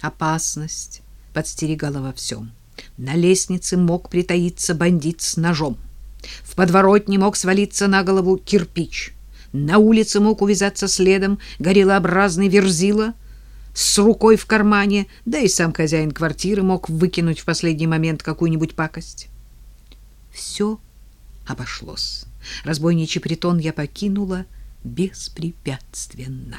Опасность подстерегала во всем. На лестнице мог притаиться бандит с ножом. В подворотне мог свалиться на голову кирпич. На улице мог увязаться следом гориллообразный верзила с рукой в кармане, да и сам хозяин квартиры мог выкинуть в последний момент какую-нибудь пакость. Все обошлось. Разбойничий притон я покинула беспрепятственно.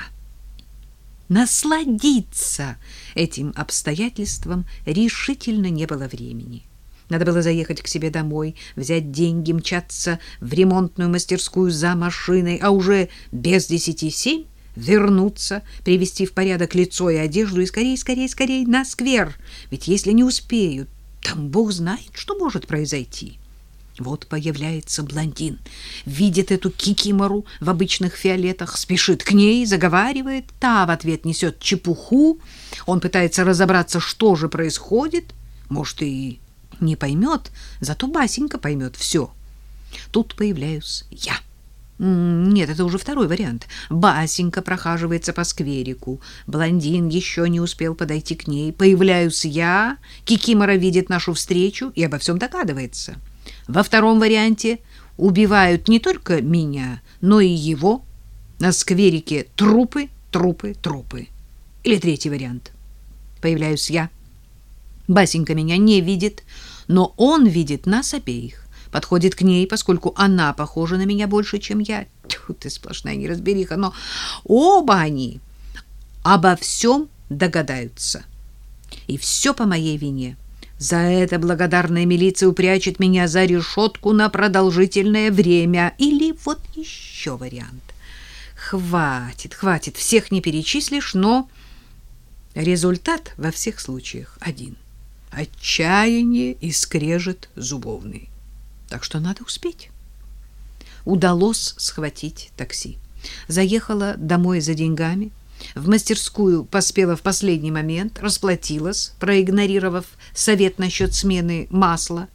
Насладиться этим обстоятельством решительно не было времени. Надо было заехать к себе домой, взять деньги, мчаться в ремонтную мастерскую за машиной, а уже без десяти семь вернуться, привести в порядок лицо и одежду и скорее, скорее, скорее на сквер. Ведь если не успею, там Бог знает, что может произойти. Вот появляется блондин, видит эту кикимору в обычных фиолетах, спешит к ней, заговаривает, та в ответ несет чепуху. Он пытается разобраться, что же происходит, может, и не поймет, зато Басенька поймет все. Тут появляюсь я. Нет, это уже второй вариант. Басенька прохаживается по скверику. Блондин еще не успел подойти к ней. Появляюсь я. Кикимора видит нашу встречу и обо всем догадывается. Во втором варианте убивают не только меня, но и его. На скверике трупы, трупы, трупы. Или третий вариант. Появляюсь я. Басенька меня не видит, но он видит нас обеих. Подходит к ней, поскольку она похожа на меня больше, чем я. Тьфу ты, сплошная неразбериха. Но оба они обо всем догадаются. И все по моей вине. За это благодарная милиция упрячет меня за решетку на продолжительное время. Или вот еще вариант. Хватит, хватит, всех не перечислишь, но результат во всех случаях один — отчаяние и скрежет зубовный. Так что надо успеть. Удалось схватить такси. Заехала домой за деньгами, в мастерскую поспела в последний момент, расплатилась, проигнорировав совет насчет смены масла,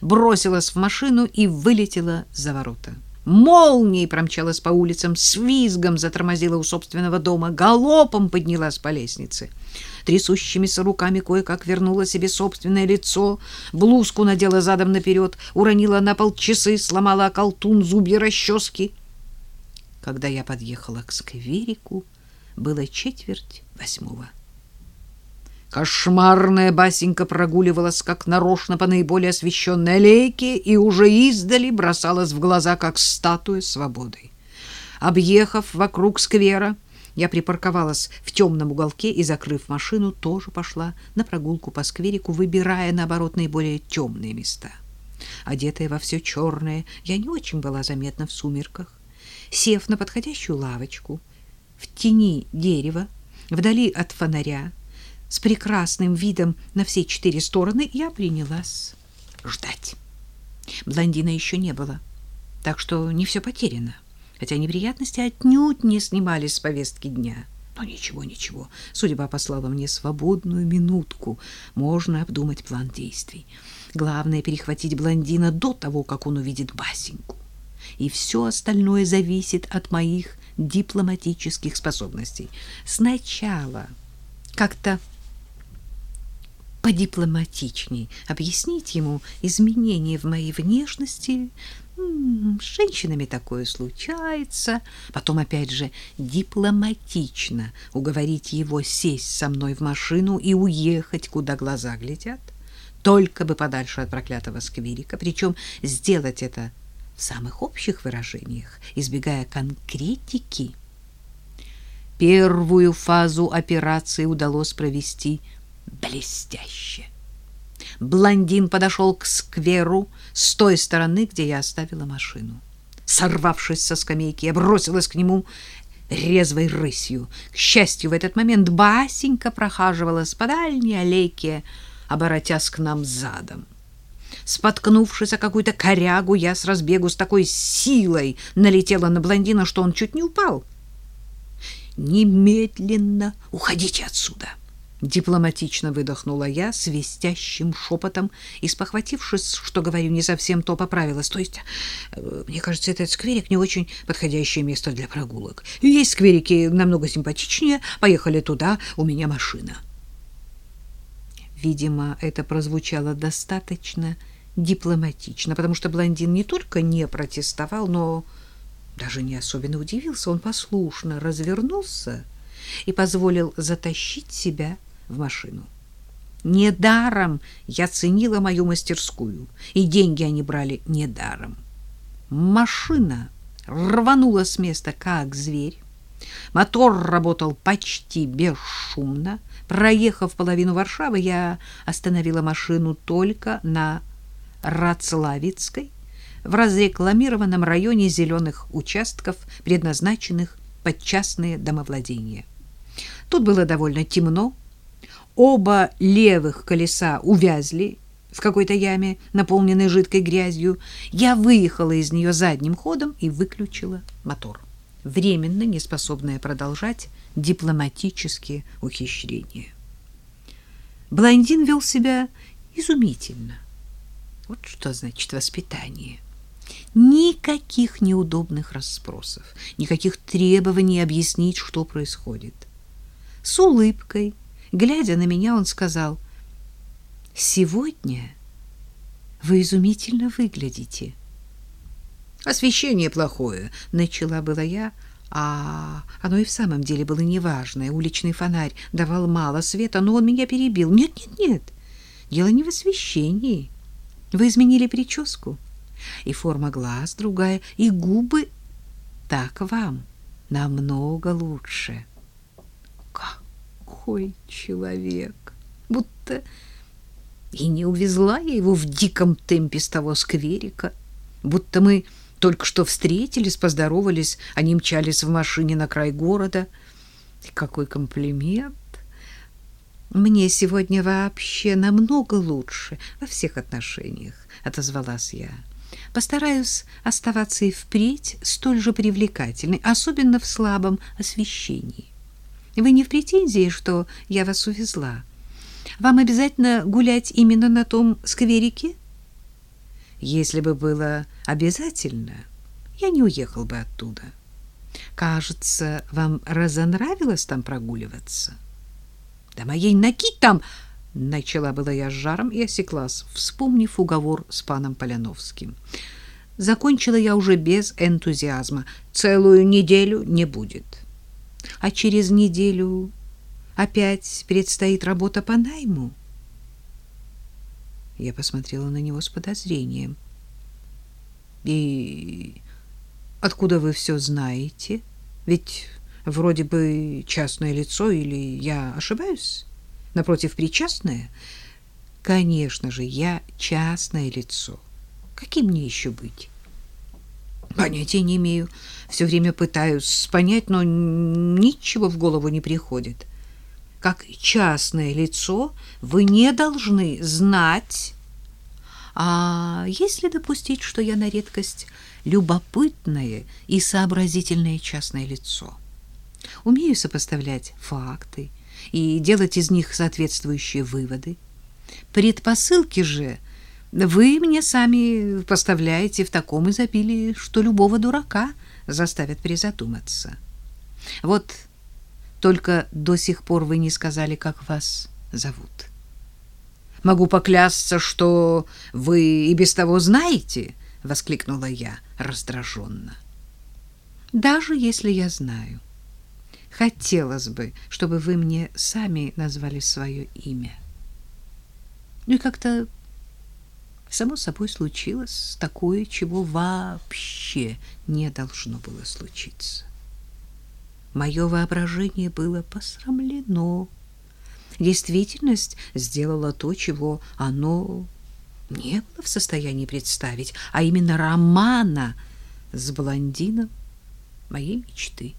бросилась в машину и вылетела за ворота. Молнией промчалась по улицам, с визгом затормозила у собственного дома, галопом поднялась по лестнице — трясущимися руками кое-как вернула себе собственное лицо, блузку надела задом наперед, уронила на пол часы, сломала околтун, зубья расчески. Когда я подъехала к скверику, было четверть восьмого. Кошмарная басенька прогуливалась как нарочно по наиболее освещенной аллейке и уже издали бросалась в глаза, как статуя свободы. Объехав вокруг сквера, я припарковалась в темном уголке и, закрыв машину, тоже пошла на прогулку по скверику, выбирая, наоборот, наиболее темные места. Одетая во все черное, я не очень была заметна в сумерках. Сев на подходящую лавочку, в тени дерева, вдали от фонаря, с прекрасным видом на все четыре стороны, я принялась ждать. Блондина еще не было, так что не все потеряно хотя неприятности отнюдь не снимались с повестки дня. Но ничего, ничего. Судьба послала мне свободную минутку. Можно обдумать план действий. Главное — перехватить блондина до того, как он увидит Басеньку. И все остальное зависит от моих дипломатических способностей. Сначала как-то подипломатичней объяснить ему изменения в моей внешности, с женщинами такое случается. Потом, опять же, дипломатично уговорить его сесть со мной в машину и уехать, куда глаза глядят. Только бы подальше от проклятого сквирика. Причем сделать это в самых общих выражениях, избегая конкретики. Первую фазу операции удалось провести блестяще. Блондин подошел к скверу с той стороны, где я оставила машину. Сорвавшись со скамейки, я бросилась к нему резвой рысью. К счастью, в этот момент Басенька прохаживалась по дальней аллейке, оборотясь к нам задом. Споткнувшись о какую-то корягу, я с разбегу с такой силой налетела на блондина, что он чуть не упал. «Немедленно уходите отсюда!» Дипломатично выдохнула я свистящим шепотом и, спохватившись, что говорю не совсем то, поправилась. То есть, э, мне кажется, этот скверик не очень подходящее место для прогулок. Есть скверики намного симпатичнее. Поехали туда, у меня машина. Видимо, это прозвучало достаточно дипломатично, потому что блондин не только не протестовал, но даже не особенно удивился. Он послушно развернулся и позволил затащить себя в машину. Недаром я ценила мою мастерскую, и деньги они брали недаром. Машина рванула с места, как зверь. Мотор работал почти бесшумно. Проехав половину Варшавы, я остановила машину только на Рацлавицкой, в разрекламированном районе зеленых участков, предназначенных под частные домовладения. Тут было довольно темно. Оба левых колеса увязли в какой-то яме, наполненной жидкой грязью. Я выехала из нее задним ходом и выключила мотор, временно неспособная продолжать дипломатические ухищрения. Блондин вел себя изумительно. Вот что значит воспитание. Никаких неудобных расспросов, никаких требований объяснить, что происходит. С улыбкой, глядя на меня, он сказал, «Сегодня вы изумительно выглядите». «Освещение плохое», — начала была я, а оно и в самом деле было неважное. Уличный фонарь давал мало света, но он меня перебил. «Нет, нет, нет, дело не в освещении. Вы изменили прическу» и форма глаз другая, и губы так вам намного лучше. Какой человек! Будто и не увезла я его в диком темпе с того скверика, будто мы только что встретились, поздоровались, они мчались в машине на край города. И какой комплимент! Мне сегодня вообще намного лучше во всех отношениях, отозвалась я. Постараюсь оставаться и впредь столь же привлекательной, особенно в слабом освещении. Вы не в претензии, что я вас увезла? Вам обязательно гулять именно на том скверике? Если бы было обязательно, я не уехал бы оттуда. Кажется, вам разонравилось там прогуливаться? Да моей ноги там... Начала была я с жаром и осеклась, вспомнив уговор с паном Поляновским. Закончила я уже без энтузиазма. Целую неделю не будет. А через неделю опять предстоит работа по найму. Я посмотрела на него с подозрением. И откуда вы все знаете? Ведь вроде бы частное лицо или я ошибаюсь? напротив причастная? Конечно же, я частное лицо. Каким мне еще быть? Понятия не имею. Все время пытаюсь понять, но ничего в голову не приходит. Как частное лицо вы не должны знать. А если допустить, что я на редкость любопытное и сообразительное частное лицо? Умею сопоставлять факты, и делать из них соответствующие выводы. Предпосылки же вы мне сами поставляете в таком изобилии, что любого дурака заставят призадуматься. Вот только до сих пор вы не сказали, как вас зовут. Могу поклясться, что вы и без того знаете, воскликнула я раздраженно. Даже если я знаю, Хотелось бы, чтобы вы мне сами назвали свое имя. Ну и как-то само собой случилось такое, чего вообще не должно было случиться. Мое воображение было посрамлено. Действительность сделала то, чего оно не было в состоянии представить, а именно романа с блондином моей мечты.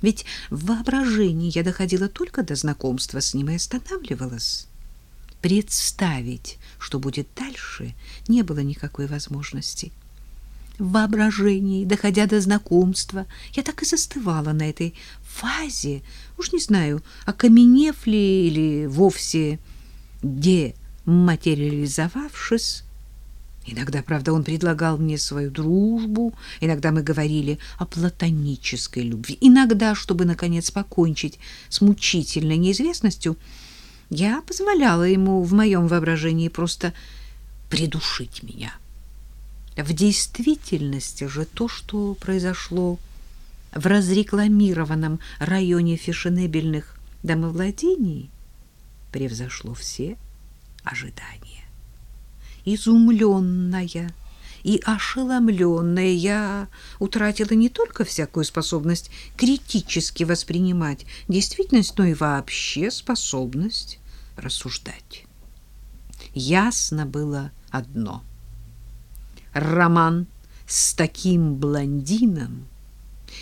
Ведь в воображении я доходила только до знакомства с ним и останавливалась. Представить, что будет дальше, не было никакой возможности. В воображении, доходя до знакомства, я так и застывала на этой фазе, уж не знаю, окаменев ли или вовсе дематериализовавшись, Иногда, правда, он предлагал мне свою дружбу, иногда мы говорили о платонической любви, иногда, чтобы наконец покончить с мучительной неизвестностью, я позволяла ему в моем воображении просто придушить меня. В действительности же то, что произошло в разрекламированном районе фешенебельных домовладений, превзошло все ожидания. Изумленная и ошеломленная я утратила не только всякую способность критически воспринимать действительность, но и вообще способность рассуждать. Ясно было одно. Роман с таким блондином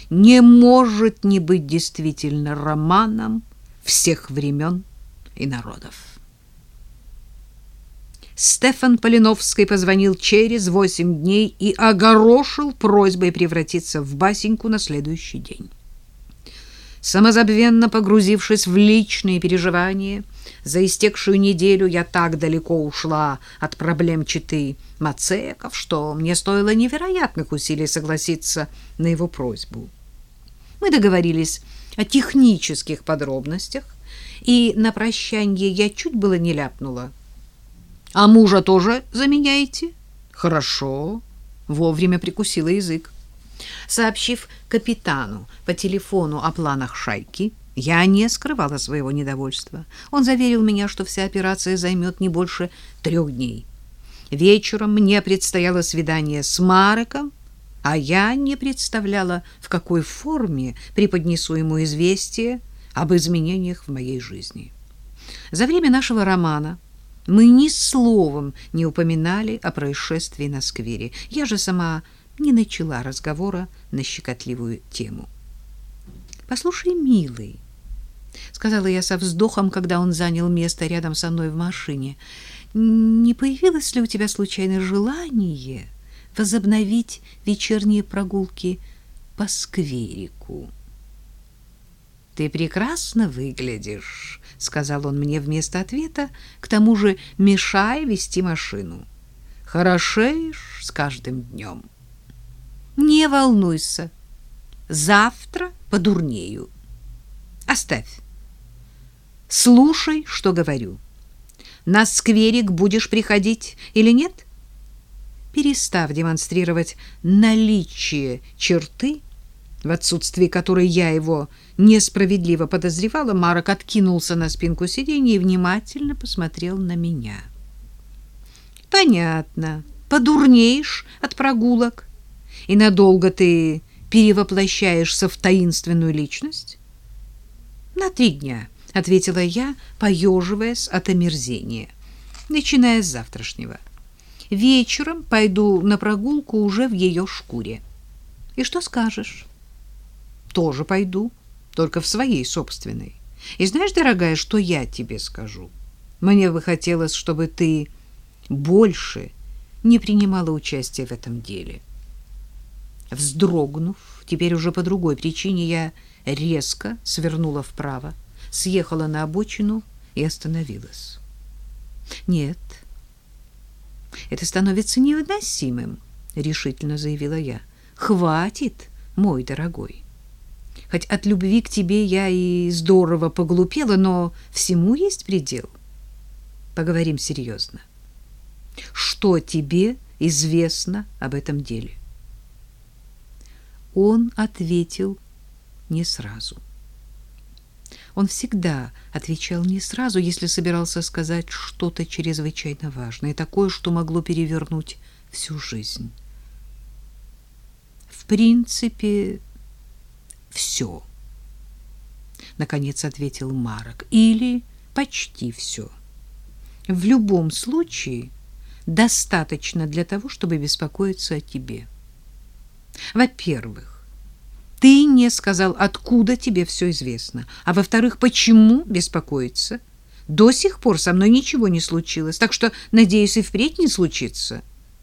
не может не быть действительно романом всех времен и народов. Стефан Полиновский позвонил через восемь дней и огорошил просьбой превратиться в басеньку на следующий день. Самозабвенно погрузившись в личные переживания, за истекшую неделю я так далеко ушла от проблем читы Мацеков, что мне стоило невероятных усилий согласиться на его просьбу. Мы договорились о технических подробностях, и на прощанье я чуть было не ляпнула — а мужа тоже заменяете? Хорошо. Вовремя прикусила язык. Сообщив капитану по телефону о планах шайки, я не скрывала своего недовольства. Он заверил меня, что вся операция займет не больше трех дней. Вечером мне предстояло свидание с Мареком, а я не представляла, в какой форме преподнесу ему известие об изменениях в моей жизни. За время нашего романа мы ни словом не упоминали о происшествии на сквере. Я же сама не начала разговора на щекотливую тему. «Послушай, милый», — сказала я со вздохом, когда он занял место рядом со мной в машине, «не появилось ли у тебя случайно желание возобновить вечерние прогулки по скверику?» «Ты прекрасно выглядишь», — сказал он мне вместо ответа, к тому же мешая вести машину. «Хорошеешь с каждым днем». «Не волнуйся, завтра подурнею. Оставь. Слушай, что говорю. На скверик будешь приходить или нет?» Перестав демонстрировать наличие черты, в отсутствии которой я его несправедливо подозревала, Марок откинулся на спинку сиденья и внимательно посмотрел на меня. Понятно. Подурнеешь от прогулок и надолго ты перевоплощаешься в таинственную личность? На три дня, ответила я, поеживаясь от омерзения, начиная с завтрашнего. Вечером пойду на прогулку уже в ее шкуре. И что скажешь? Тоже пойду только в своей собственной. И знаешь, дорогая, что я тебе скажу? Мне бы хотелось, чтобы ты больше не принимала участия в этом деле. Вздрогнув, теперь уже по другой причине, я резко свернула вправо, съехала на обочину и остановилась. Нет, это становится невыносимым, решительно заявила я. Хватит, мой дорогой. Хоть от любви к тебе я и здорово поглупела, но всему есть предел. Поговорим серьезно. Что тебе известно об этом деле? Он ответил не сразу. Он всегда отвечал не сразу, если собирался сказать что-то чрезвычайно важное, такое, что могло перевернуть всю жизнь. В принципе, все. Наконец ответил Марок. Или почти все. В любом случае достаточно для того, чтобы беспокоиться о тебе. Во-первых, ты не сказал, откуда тебе все известно. А во-вторых, почему беспокоиться? До сих пор со мной ничего не случилось, так что, надеюсь, и впредь не случится. —